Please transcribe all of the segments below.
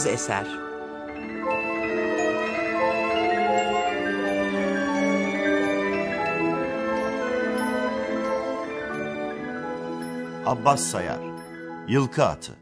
Bağımsız eser. Abbas Sayar Yılkı Atı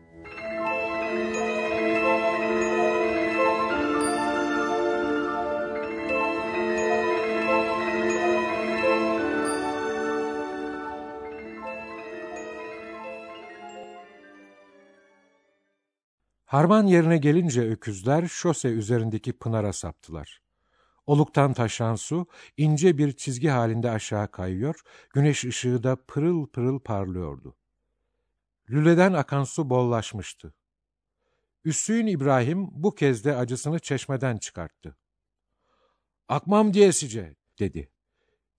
Harman yerine gelince öküzler şose üzerindeki pınara saptılar. Oluktan taşan su ince bir çizgi halinde aşağı kayıyor, güneş ışığı da pırıl pırıl parlıyordu. Lüleden akan su bollaşmıştı. Üssüyün İbrahim bu kez de acısını çeşmeden çıkarttı. Akmam diyesice, dedi.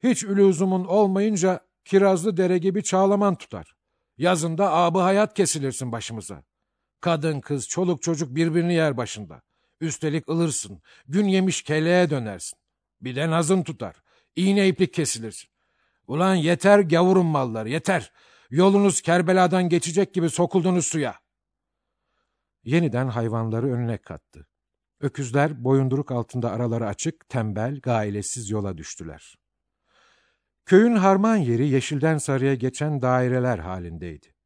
Hiç ülüzumun olmayınca kirazlı dere gibi çağlaman tutar. Yazında abı hayat kesilirsin başımıza. Kadın, kız, çoluk çocuk birbirini yer başında. Üstelik ılırsın, gün yemiş keleğe dönersin. Bir de nazın tutar, iğne iplik kesilirsin. Ulan yeter gavurun mallar, yeter. Yolunuz Kerbela'dan geçecek gibi sokuldunuz suya. Yeniden hayvanları önüne kattı. Öküzler boyunduruk altında araları açık, tembel, gailesiz yola düştüler. Köyün harman yeri yeşilden sarıya geçen daireler halindeydi.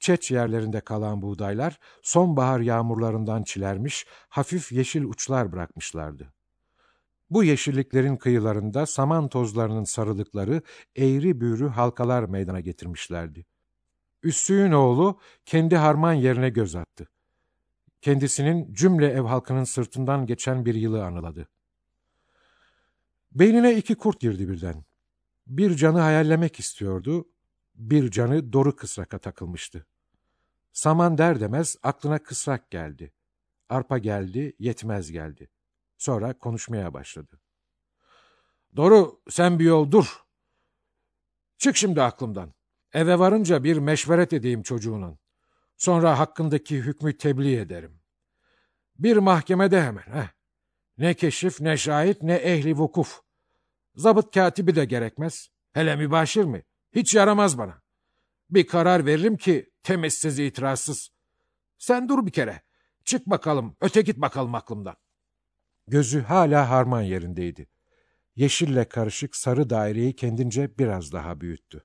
Çeç yerlerinde kalan buğdaylar sonbahar yağmurlarından çilermiş, hafif yeşil uçlar bırakmışlardı. Bu yeşilliklerin kıyılarında saman tozlarının sarılıkları eğri büğrü halkalar meydana getirmişlerdi. Üssü'nün oğlu kendi harman yerine göz attı. Kendisinin cümle ev halkının sırtından geçen bir yılı anıladı. Beynine iki kurt girdi birden. Bir canı hayallemek istiyordu, bir canı doru kısraka takılmıştı. Saman der demez aklına kısrak geldi. Arpa geldi, yetmez geldi. Sonra konuşmaya başladı. Doğru, sen bir yol dur. Çık şimdi aklımdan. Eve varınca bir meşveret edeyim çocuğunun. Sonra hakkındaki hükmü tebliğ ederim. Bir mahkemede hemen. Heh. Ne keşif, ne şahit, ne ehli vukuf. Zabıt katibi de gerekmez. Hele mübaşir mi? Hiç yaramaz bana. Bir karar veririm ki temizsiz itirazsız. Sen dur bir kere. Çık bakalım, öte git bakalım aklımdan. Gözü hala harman yerindeydi. Yeşille karışık sarı daireyi kendince biraz daha büyüttü.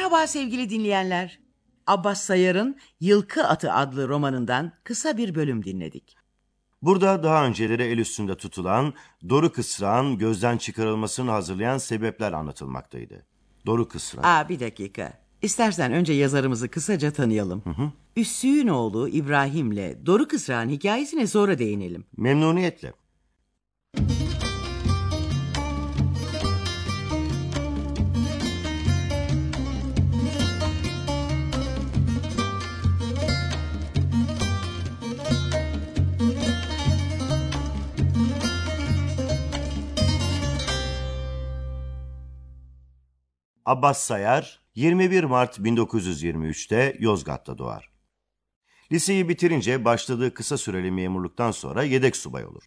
Merhaba sevgili dinleyenler. Abbas Sayar'ın Yılkı Atı adlı romanından kısa bir bölüm dinledik. Burada daha önceleri el üstünde tutulan Doru Kısrağın gözden çıkarılmasını hazırlayan sebepler anlatılmaktaydı. Doru Kısrak. Aa bir dakika. İstersen önce yazarımızı kısaca tanıyalım. Hı hı. Üssü'nün oğlu İbrahim'le Doru Kısrağın hikayesine sonra değinelim. Memnuniyetle. Abbas Sayar 21 Mart 1923'te Yozgat'ta doğar. Liseyi bitirince başladığı kısa süreli memurluktan sonra yedek subay olur.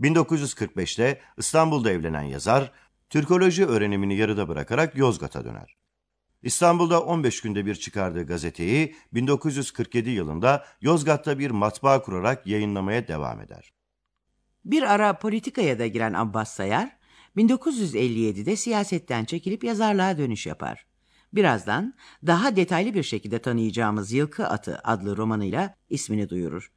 1945'te İstanbul'da evlenen yazar, Türkoloji öğrenimini yarıda bırakarak Yozgat'a döner. İstanbul'da 15 günde bir çıkardığı gazeteyi 1947 yılında Yozgat'ta bir matbaa kurarak yayınlamaya devam eder. Bir ara politikaya da giren Abbas Sayar, 1957'de siyasetten çekilip yazarlığa dönüş yapar. Birazdan daha detaylı bir şekilde tanıyacağımız Yılkı Atı adlı romanıyla ismini duyurur.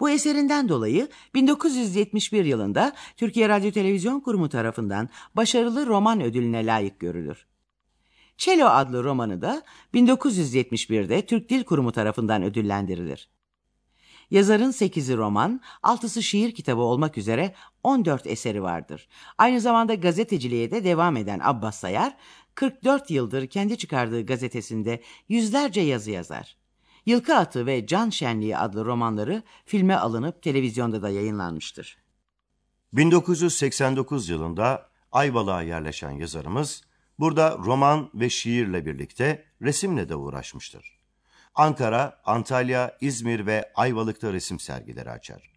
Bu eserinden dolayı 1971 yılında Türkiye Radyo Televizyon Kurumu tarafından başarılı roman ödülüne layık görülür. Çelo adlı romanı da 1971'de Türk Dil Kurumu tarafından ödüllendirilir. Yazarın 8'i roman, 6'sı şiir kitabı olmak üzere 14 eseri vardır. Aynı zamanda gazeteciliğe de devam eden Abbas Sayar, 44 yıldır kendi çıkardığı gazetesinde yüzlerce yazı yazar. Yılkı Atı ve Can Şenliği adlı romanları filme alınıp televizyonda da yayınlanmıştır. 1989 yılında Ayvalık'a yerleşen yazarımız burada roman ve şiirle birlikte resimle de uğraşmıştır. Ankara, Antalya, İzmir ve Ayvalık'ta resim sergileri açar.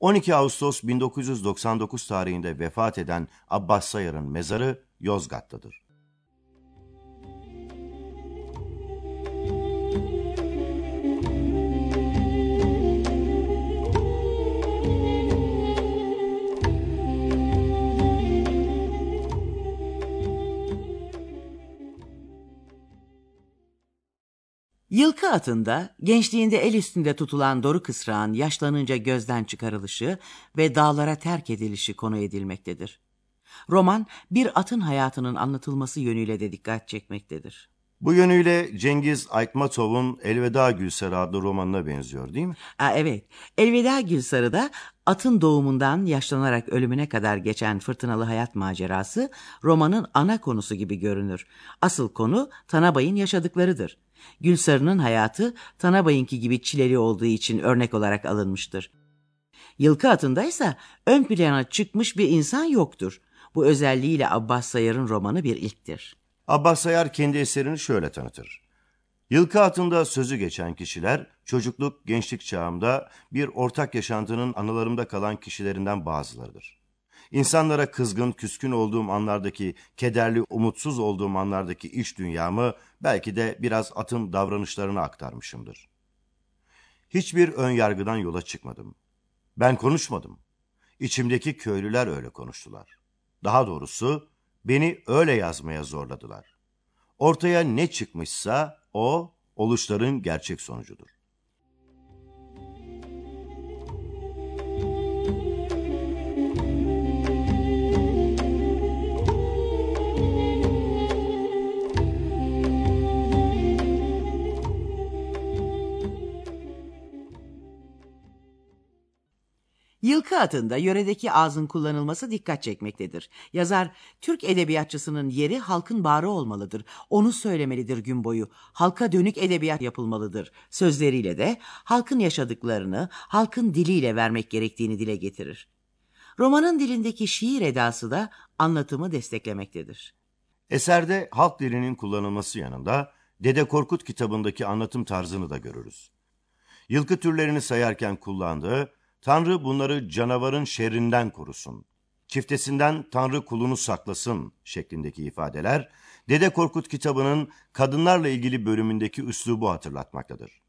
12 Ağustos 1999 tarihinde vefat eden Abbas Sayar'ın mezarı Yozgat'tadır. Yılkı atında gençliğinde el üstünde tutulan Doruk Kısrağın yaşlanınca gözden çıkarılışı ve dağlara terk edilişi konu edilmektedir. Roman bir atın hayatının anlatılması yönüyle de dikkat çekmektedir. Bu yönüyle Cengiz Aytmatov'un Elveda Gülsarı adlı romanına benziyor değil mi? Aa, evet, Elveda Gülsarı'da atın doğumundan yaşlanarak ölümüne kadar geçen fırtınalı hayat macerası romanın ana konusu gibi görünür. Asıl konu Tanabay'ın yaşadıklarıdır. Gülsarı'nın hayatı Tanabay'ınki gibi çileli olduğu için örnek olarak alınmıştır. Yılkı atındaysa ön plana çıkmış bir insan yoktur. Bu özelliğiyle Abbas Sayar'ın romanı bir ilktir. Abbas Sayar kendi eserini şöyle tanıtır. Yılkı altında sözü geçen kişiler çocukluk, gençlik çağımda bir ortak yaşantının anılarımda kalan kişilerinden bazılarıdır. İnsanlara kızgın, küskün olduğum anlardaki, kederli, umutsuz olduğum anlardaki iş dünyamı belki de biraz atın davranışlarına aktarmışımdır. Hiçbir ön yargıdan yola çıkmadım. Ben konuşmadım. İçimdeki köylüler öyle konuştular. Daha doğrusu beni öyle yazmaya zorladılar. Ortaya ne çıkmışsa o oluşların gerçek sonucudur. Yılkı adında yöredeki ağzın kullanılması dikkat çekmektedir. Yazar, Türk edebiyatçısının yeri halkın bağrı olmalıdır. Onu söylemelidir gün boyu. Halka dönük edebiyat yapılmalıdır. Sözleriyle de halkın yaşadıklarını halkın diliyle vermek gerektiğini dile getirir. Romanın dilindeki şiir edası da anlatımı desteklemektedir. Eserde halk dilinin kullanılması yanında Dede Korkut kitabındaki anlatım tarzını da görürüz. Yılkı türlerini sayarken kullandığı Tanrı bunları canavarın şerrinden korusun. Çiftesinden Tanrı kulunu saklasın şeklindeki ifadeler Dede Korkut kitabının kadınlarla ilgili bölümündeki üslubu hatırlatmaktadır.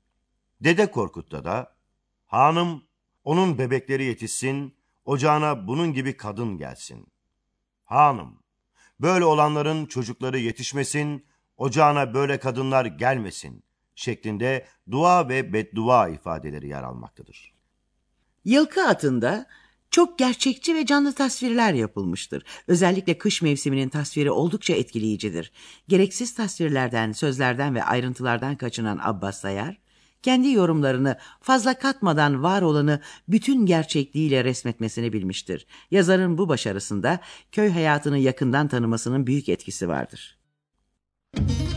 Dede Korkut'ta da hanım onun bebekleri yetişsin, ocağına bunun gibi kadın gelsin. Hanım, böyle olanların çocukları yetişmesin, ocağına böyle kadınlar gelmesin şeklinde dua ve beddua ifadeleri yer almaktadır. Yılkı atında çok gerçekçi ve canlı tasvirler yapılmıştır. Özellikle kış mevsiminin tasviri oldukça etkileyicidir. Gereksiz tasvirlerden, sözlerden ve ayrıntılardan kaçınan Abbas Sayar, kendi yorumlarını fazla katmadan var olanı bütün gerçekliğiyle resmetmesini bilmiştir. Yazarın bu başarısında köy hayatını yakından tanımasının büyük etkisi vardır. Müzik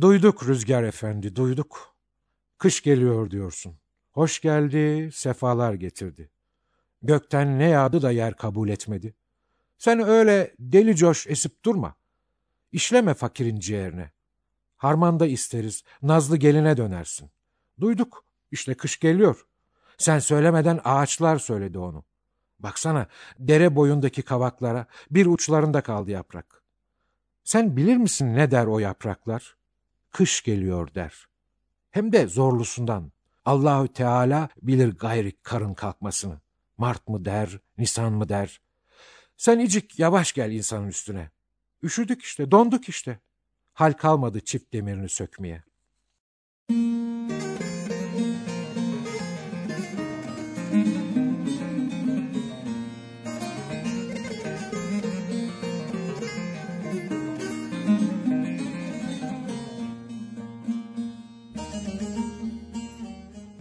Duyduk Rüzgar Efendi, duyduk. Kış geliyor diyorsun. Hoş geldi, sefalar getirdi. Gökten ne yağdı da yer kabul etmedi. Sen öyle deli coş esip durma. İşleme fakirin ciğerine. Harmanda isteriz, nazlı geline dönersin. Duyduk, işte kış geliyor. Sen söylemeden ağaçlar söyledi onu. Baksana, dere boyundaki kavaklara bir uçlarında kaldı yaprak. Sen bilir misin ne der o yapraklar? Kış geliyor der. Hem de zorlusundan. Allahü Teala bilir gayri karın kalkmasını. Mart mı der, Nisan mı der. Sen icik yavaş gel insanın üstüne. Üşüdük işte, donduk işte. Hal kalmadı çift demirini sökmeye.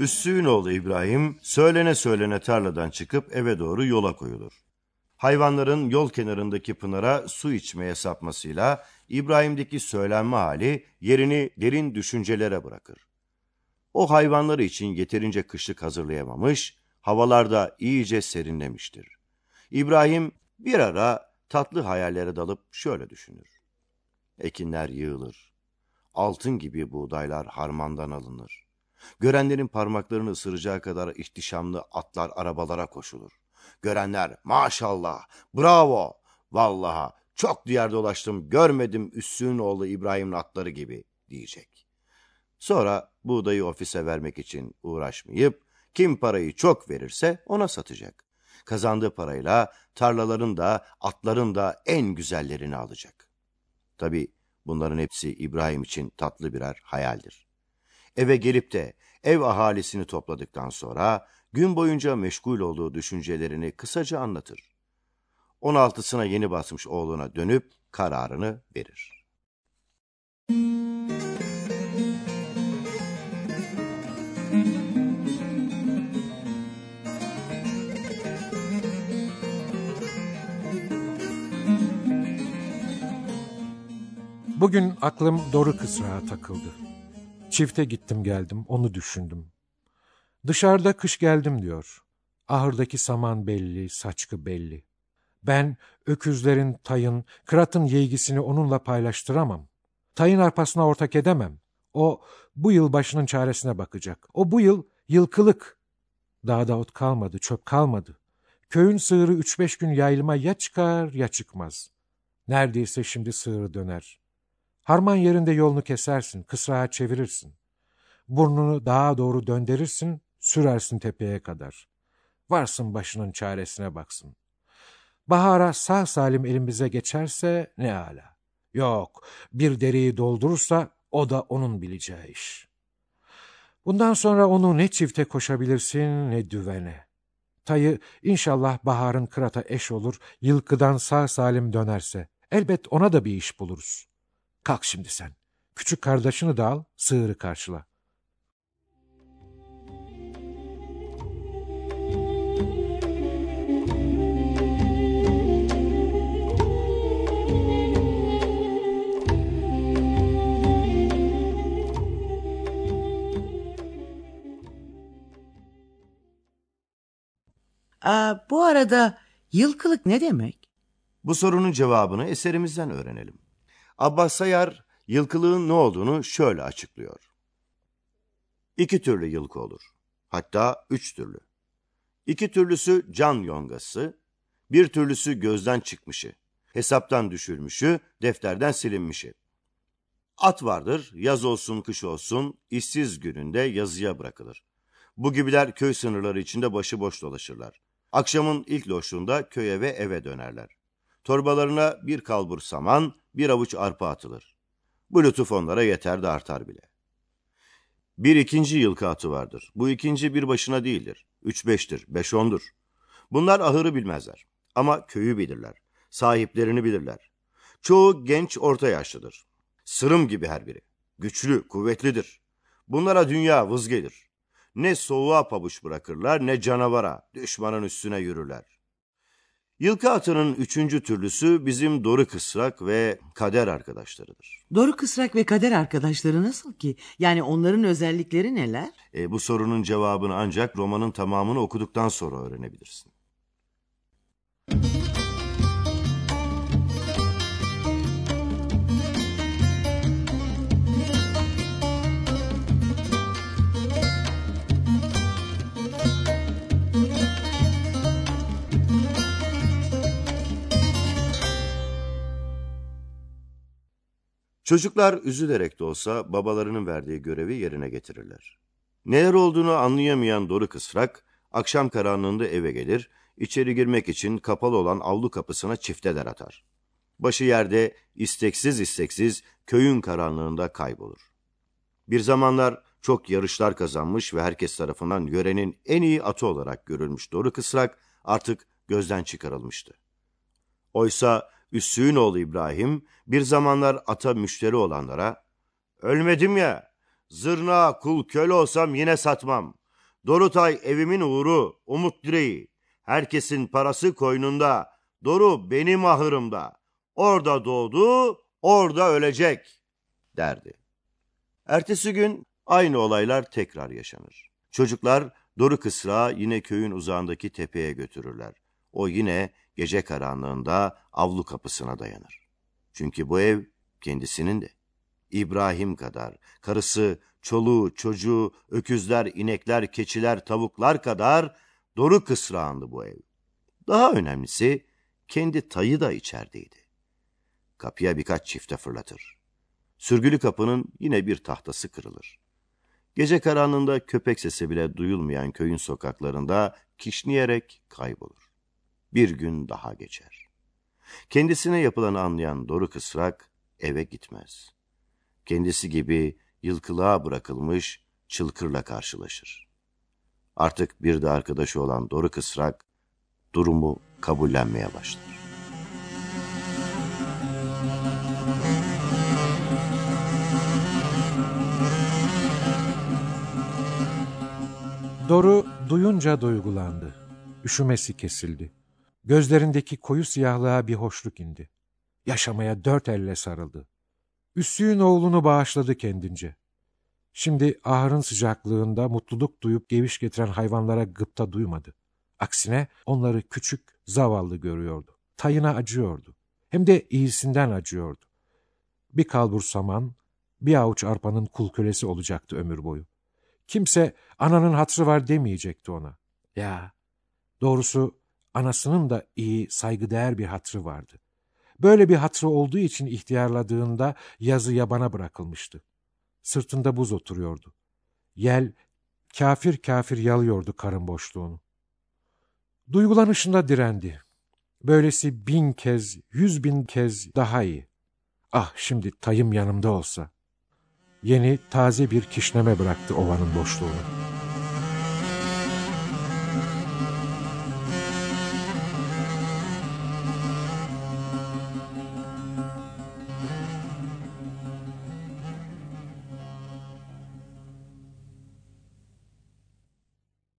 Üssü'nün oğlu İbrahim söylene söylene tarladan çıkıp eve doğru yola koyulur. Hayvanların yol kenarındaki pınara su içmeye sapmasıyla İbrahim'deki söylenme hali yerini derin düşüncelere bırakır. O hayvanları için yeterince kışlık hazırlayamamış, havalarda iyice serinlemiştir. İbrahim bir ara tatlı hayallere dalıp şöyle düşünür. Ekinler yığılır. Altın gibi buğdaylar harmandan alınır. Görenlerin parmaklarını ısıracağı kadar ihtişamlı atlar arabalara koşulur. Görenler maşallah, bravo, vallaha çok diğer dolaştım görmedim Üssü'nün oğlu İbrahim'in atları gibi diyecek. Sonra buğdayı ofise vermek için uğraşmayıp kim parayı çok verirse ona satacak. Kazandığı parayla tarlaların da atların da en güzellerini alacak. Tabi bunların hepsi İbrahim için tatlı birer hayaldir. Eve gelip de ev ahalisini topladıktan sonra gün boyunca meşgul olduğu düşüncelerini kısaca anlatır. 16'sına yeni basmış oğluna dönüp kararını verir. Bugün aklım Doru Kısrağa takıldı. Çifte gittim geldim, onu düşündüm. Dışarıda kış geldim diyor. Ahırdaki saman belli, saçkı belli. Ben öküzlerin, tayın, kıratın yeğgisini onunla paylaştıramam. Tayın arpasına ortak edemem. O bu yıl başının çaresine bakacak. O bu yıl yılkılık. Dağda ot kalmadı, çöp kalmadı. Köyün sığırı üç beş gün yayılıma ya çıkar ya çıkmaz. Neredeyse şimdi sığırı döner. Harman yerinde yolunu kesersin, kısrağa çevirirsin. Burnunu daha doğru döndürürsün, sürersin tepeye kadar. Varsın başının çaresine baksın. Bahara sağ salim elimize geçerse ne ala. Yok, bir deriyi doldurursa o da onun bileceği iş. Bundan sonra onu ne çifte koşabilirsin ne düvene. Tayı inşallah baharın kırata eş olur, yılkıdan sağ salim dönerse. Elbet ona da bir iş buluruz. Kalk şimdi sen. Küçük kardeşini de al, sığırı karşıla. Aa, bu arada yılkılık ne demek? Bu sorunun cevabını eserimizden öğrenelim. Abbas Sayar yılkılığın ne olduğunu şöyle açıklıyor. İki türlü yılkı olur. Hatta üç türlü. İki türlüsü can yongası, bir türlüsü gözden çıkmışı, hesaptan düşürmüşü, defterden silinmişi. At vardır, yaz olsun kış olsun, işsiz gününde yazıya bırakılır. Bu gibiler köy sınırları içinde başıboş dolaşırlar. Akşamın ilk loşluğunda köye ve eve dönerler. Torbalarına bir kalbur saman, bir avuç arpa atılır. Bu lütuf onlara yeter de artar bile. Bir ikinci yılkı atı vardır. Bu ikinci bir başına değildir. Üç beştir, beş ondur. Bunlar ahırı bilmezler. Ama köyü bilirler. Sahiplerini bilirler. Çoğu genç orta yaşlıdır. Sırım gibi her biri. Güçlü, kuvvetlidir. Bunlara dünya vız gelir. Ne soğuğa pabuç bırakırlar ne canavara, düşmanın üstüne yürürler. Yılkı atının üçüncü türlüsü bizim Doru Kısrak ve Kader arkadaşlarıdır. Doru Kısrak ve Kader arkadaşları nasıl ki? Yani onların özellikleri neler? E, bu sorunun cevabını ancak romanın tamamını okuduktan sonra öğrenebilirsin. Çocuklar üzülerek de olsa babalarının verdiği görevi yerine getirirler. Neler olduğunu anlayamayan Doru Kısrak, akşam karanlığında eve gelir, içeri girmek için kapalı olan avlu kapısına çifteler atar. Başı yerde isteksiz isteksiz köyün karanlığında kaybolur. Bir zamanlar çok yarışlar kazanmış ve herkes tarafından yörenin en iyi atı olarak görülmüş Doru Kısrak artık gözden çıkarılmıştı. Oysa Üssü'nün oğlu İbrahim bir zamanlar ata müşteri olanlara ''Ölmedim ya, zırna kul köle olsam yine satmam. Dorutay evimin uğru, umut direği. Herkesin parası koynunda, Doru benim ahırımda. Orada doğdu, orada ölecek derdi. Ertesi gün aynı olaylar tekrar yaşanır. Çocuklar Doru kısrağı yine köyün uzağındaki tepeye götürürler. O yine gece karanlığında avlu kapısına dayanır. Çünkü bu ev kendisinin de. İbrahim kadar, karısı, çoluğu, çocuğu, öküzler, inekler, keçiler, tavuklar kadar Doru kısrağındı bu ev. Daha önemlisi kendi tayı da içerideydi. Kapıya birkaç çifte fırlatır. Sürgülü kapının yine bir tahtası kırılır. Gece karanlığında köpek sesi bile duyulmayan köyün sokaklarında kişniyerek kaybolur. Bir gün daha geçer. Kendisine yapılanı anlayan Doru Kısrak eve gitmez. Kendisi gibi yılkılığa bırakılmış çılkırla karşılaşır. Artık bir de arkadaşı olan Doru Kısrak durumu kabullenmeye başlar. Doru duyunca duygulandı. Üşümesi kesildi. Gözlerindeki koyu siyahlığa bir hoşluk indi. Yaşamaya dört elle sarıldı. Üssü'nün oğlunu bağışladı kendince. Şimdi ahırın sıcaklığında mutluluk duyup geviş getiren hayvanlara gıpta duymadı. Aksine onları küçük, zavallı görüyordu. Tayına acıyordu. Hem de iyisinden acıyordu. Bir kalbur saman, bir avuç arpanın kul kölesi olacaktı ömür boyu. Kimse ananın hatrı var demeyecekti ona. Ya, doğrusu anasının da iyi, saygıdeğer bir hatrı vardı. Böyle bir hatrı olduğu için ihtiyarladığında yazı yabana bırakılmıştı. Sırtında buz oturuyordu. Yel kafir kafir yalıyordu karın boşluğunu. Duygulanışında direndi. Böylesi bin kez, yüz bin kez daha iyi. Ah şimdi tayım yanımda olsa. Yeni, taze bir kişneme bıraktı ovanın boşluğunu.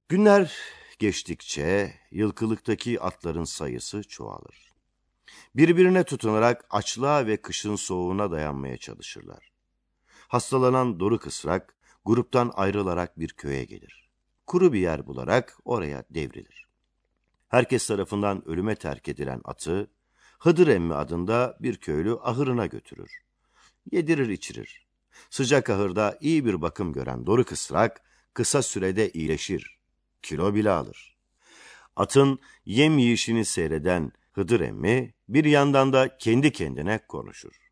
Günler geçtikçe yılkılıktaki atların sayısı çoğalır. Birbirine tutunarak açlığa ve kışın soğuğuna dayanmaya çalışırlar. Hastalanan Doru Kısrak gruptan ayrılarak bir köye gelir. Kuru bir yer bularak oraya devrilir. Herkes tarafından ölüme terk edilen atı Hıdır emmi adında bir köylü ahırına götürür. Yedirir içirir. Sıcak ahırda iyi bir bakım gören Doru Kısrak kısa sürede iyileşir. Kilo bile alır. Atın yem yiyişini seyreden Hıdır emmi bir yandan da kendi kendine konuşur.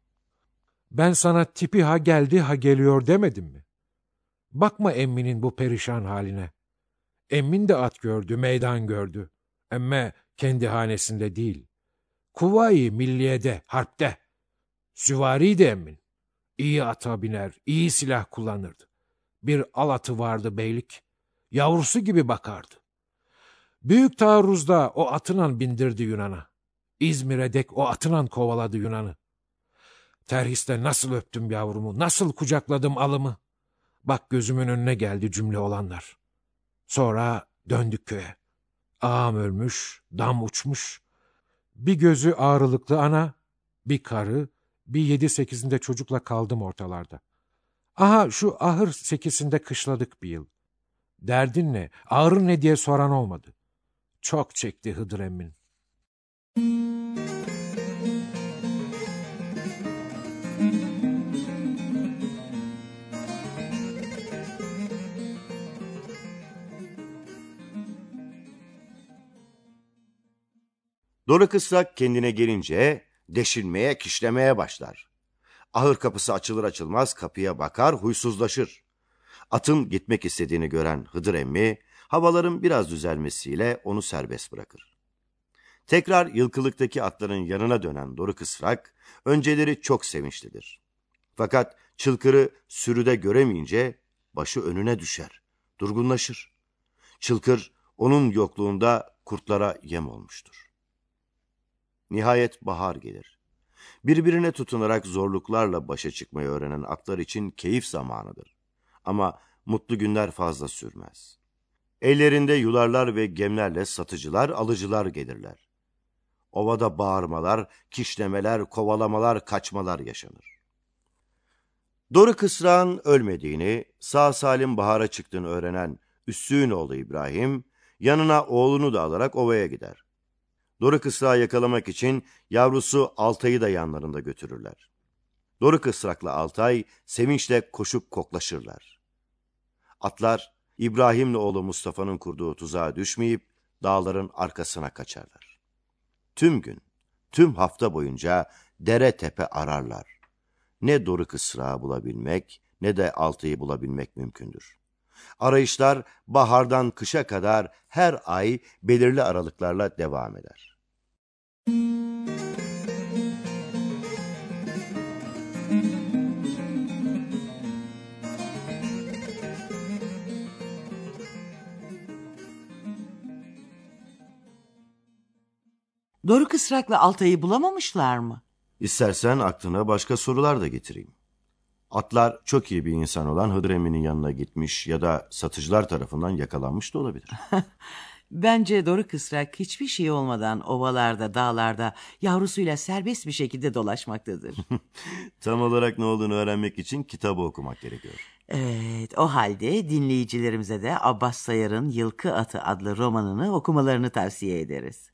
Ben sana tipi ha geldi ha geliyor demedim mi? Bakma emminin bu perişan haline. Emmin de at gördü, meydan gördü. Emme kendi hanesinde değil. Kuvayi milliyede, harpte. Süvariydi emmin. İyi ata biner, iyi silah kullanırdı. Bir al atı vardı beylik. Yavrusu gibi bakardı. Büyük taarruzda o atınan bindirdi Yunan'a. İzmir'e dek o atınan kovaladı Yunan'ı. Terhiste nasıl öptüm yavrumu, nasıl kucakladım alımı. Bak gözümün önüne geldi cümle olanlar. Sonra döndük köye. Ağam ölmüş, dam uçmuş. Bir gözü ağrılıklı ana, bir karı, bir yedi sekizinde çocukla kaldım ortalarda. Aha şu ahır sekizinde kışladık bir yıl. Derdin ne, ağrın ne diye soran olmadı. Çok çekti Hıdır emmin. Kısrak kendine gelince deşilmeye, kişlemeye başlar. Ahır kapısı açılır açılmaz kapıya bakar, huysuzlaşır. Atın gitmek istediğini gören Hıdır emmi, havaların biraz düzelmesiyle onu serbest bırakır. Tekrar yılkılıktaki atların yanına dönen Doru kısrak, önceleri çok sevinçlidir. Fakat çılkırı sürüde göremeyince başı önüne düşer, durgunlaşır. Çılkır onun yokluğunda kurtlara yem olmuştur. Nihayet bahar gelir. Birbirine tutunarak zorluklarla başa çıkmayı öğrenen atlar için keyif zamanıdır. Ama mutlu günler fazla sürmez. Ellerinde yularlar ve gemlerle satıcılar, alıcılar gelirler. Ovada bağırmalar, kişnemeler, kovalamalar, kaçmalar yaşanır. Doruk Kısrağ'ın ölmediğini, sağ salim bahara çıktığını öğrenen Üssüğünoğlu İbrahim, yanına oğlunu da alarak ovaya gider. Doruk Kısrağ'ı yakalamak için yavrusu Altay'ı da yanlarında götürürler. Doruk Kısrak'la Altay sevinçle koşup koklaşırlar. Atlar İbrahim'le oğlu Mustafa'nın kurduğu tuzağa düşmeyip dağların arkasına kaçarlar. Tüm gün, tüm hafta boyunca dere tepe ararlar. Ne Doruk Kısrak'ı bulabilmek ne de Altay'ı bulabilmek mümkündür. Arayışlar bahardan kışa kadar her ay belirli aralıklarla devam eder. Doruk Israk'la Altay'ı bulamamışlar mı? İstersen aklına başka sorular da getireyim. Atlar çok iyi bir insan olan Hıdır Emin'in yanına gitmiş ya da satıcılar tarafından yakalanmış da olabilir. Bence Doruk Israk hiçbir şey olmadan ovalarda, dağlarda yavrusuyla serbest bir şekilde dolaşmaktadır. Tam olarak ne olduğunu öğrenmek için kitabı okumak gerekiyor. evet, o halde dinleyicilerimize de Abbas Sayar'ın Yılkı Atı adlı romanını okumalarını tavsiye ederiz.